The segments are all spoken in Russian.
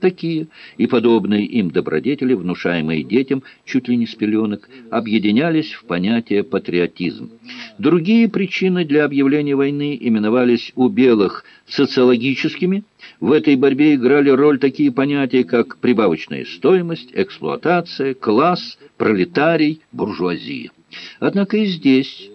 Такие и подобные им добродетели, внушаемые детям чуть ли не с пеленок, объединялись в понятие патриотизм. Другие причины для объявления войны именовались у белых социологическими. В этой борьбе играли роль такие понятия, как прибавочная стоимость, эксплуатация, класс, пролетарий, буржуазия. Однако и здесь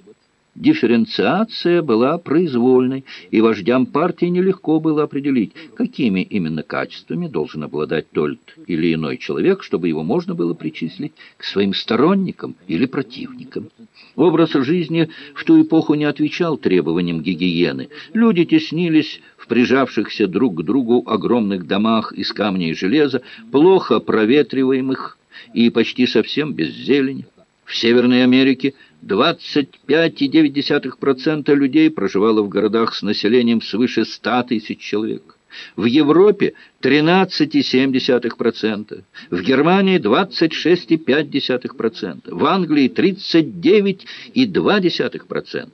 Дифференциация была произвольной, и вождям партии нелегко было определить, какими именно качествами должен обладать тот или иной человек, чтобы его можно было причислить к своим сторонникам или противникам. Образ жизни в ту эпоху не отвечал требованиям гигиены. Люди теснились в прижавшихся друг к другу огромных домах из камня и железа, плохо проветриваемых и почти совсем без зелени. В Северной Америке 25,9% людей проживало в городах с населением свыше 100 тысяч человек. В Европе 13,7%, в Германии 26,5%, в Англии 39,2%.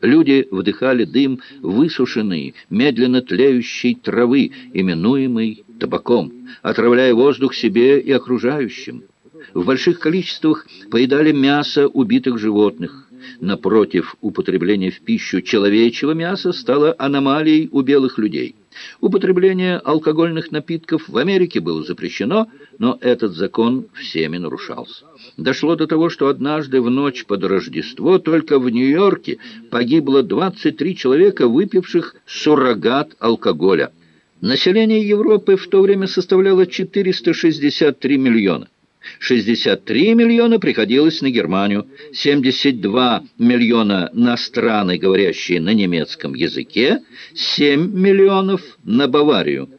Люди вдыхали дым высушенной, медленно тлеющей травы, именуемой табаком, отравляя воздух себе и окружающим в больших количествах поедали мясо убитых животных. Напротив, употребление в пищу человечьего мяса стало аномалией у белых людей. Употребление алкогольных напитков в Америке было запрещено, но этот закон всеми нарушался. Дошло до того, что однажды в ночь под Рождество только в Нью-Йорке погибло 23 человека, выпивших суррогат алкоголя. Население Европы в то время составляло 463 миллиона. 63 миллиона приходилось на Германию, 72 миллиона на страны, говорящие на немецком языке, 7 миллионов на Баварию.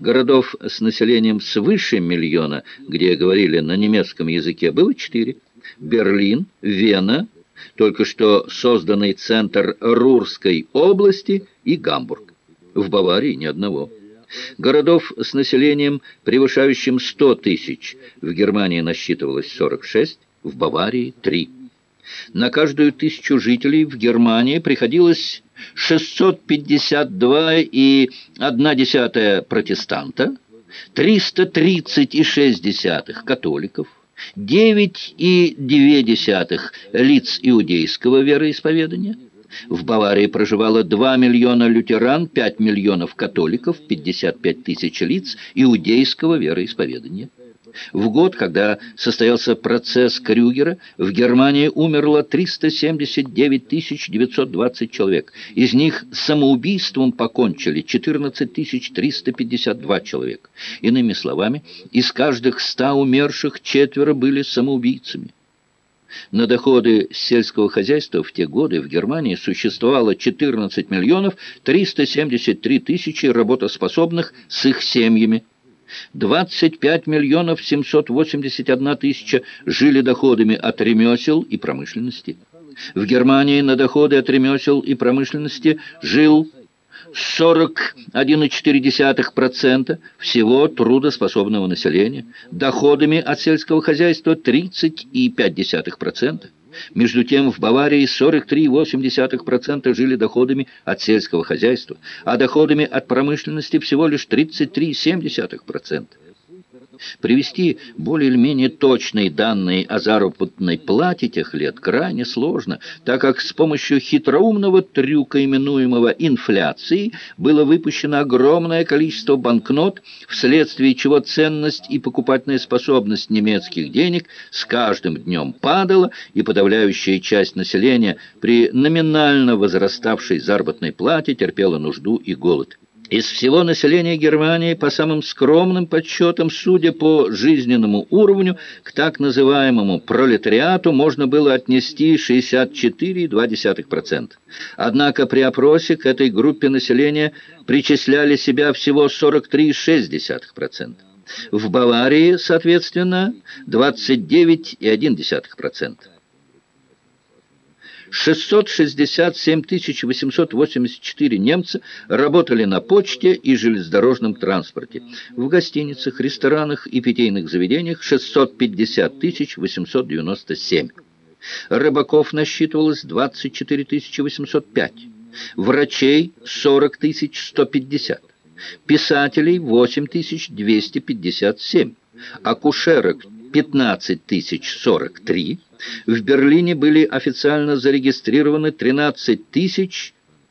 Городов с населением свыше миллиона, где говорили на немецком языке, было 4. Берлин, Вена, только что созданный центр Рурской области и Гамбург. В Баварии ни одного. Городов с населением, превышающим 100 тысяч, в Германии насчитывалось 46, в Баварии – 3. На каждую тысячу жителей в Германии приходилось 652,1 протестанта, 330,6 католиков, 9,2 лиц иудейского вероисповедания – в Баварии проживало 2 миллиона лютеран, 5 миллионов католиков, 55 тысяч лиц иудейского вероисповедания. В год, когда состоялся процесс Крюгера, в Германии умерло 379 920 человек. Из них самоубийством покончили 14 352 человека. Иными словами, из каждых ста умерших четверо были самоубийцами. На доходы сельского хозяйства в те годы в Германии существовало 14 миллионов 373 тысячи работоспособных с их семьями. 25 миллионов 781 тысяча жили доходами от ремесел и промышленности. В Германии на доходы от ремесел и промышленности жил 41,4% всего трудоспособного населения, доходами от сельского хозяйства 30,5%. Между тем в Баварии 43,8% жили доходами от сельского хозяйства, а доходами от промышленности всего лишь 33,7%. Привести более или менее точные данные о заработной плате тех лет крайне сложно, так как с помощью хитроумного трюка, именуемого инфляцией, было выпущено огромное количество банкнот, вследствие чего ценность и покупательная способность немецких денег с каждым днем падала, и подавляющая часть населения при номинально возраставшей заработной плате терпела нужду и голод. Из всего населения Германии, по самым скромным подсчетам, судя по жизненному уровню, к так называемому пролетариату можно было отнести 64,2%. Однако при опросе к этой группе населения причисляли себя всего 43,6%. В Баварии, соответственно, 29,1%. 667 884 немца работали на почте и железнодорожном транспорте. В гостиницах, ресторанах и питейных заведениях 650 897. Рыбаков насчитывалось 24 805. Врачей 40 150. писателей 8257, акушерок 15043, в Берлине были официально зарегистрированы 13 тысяч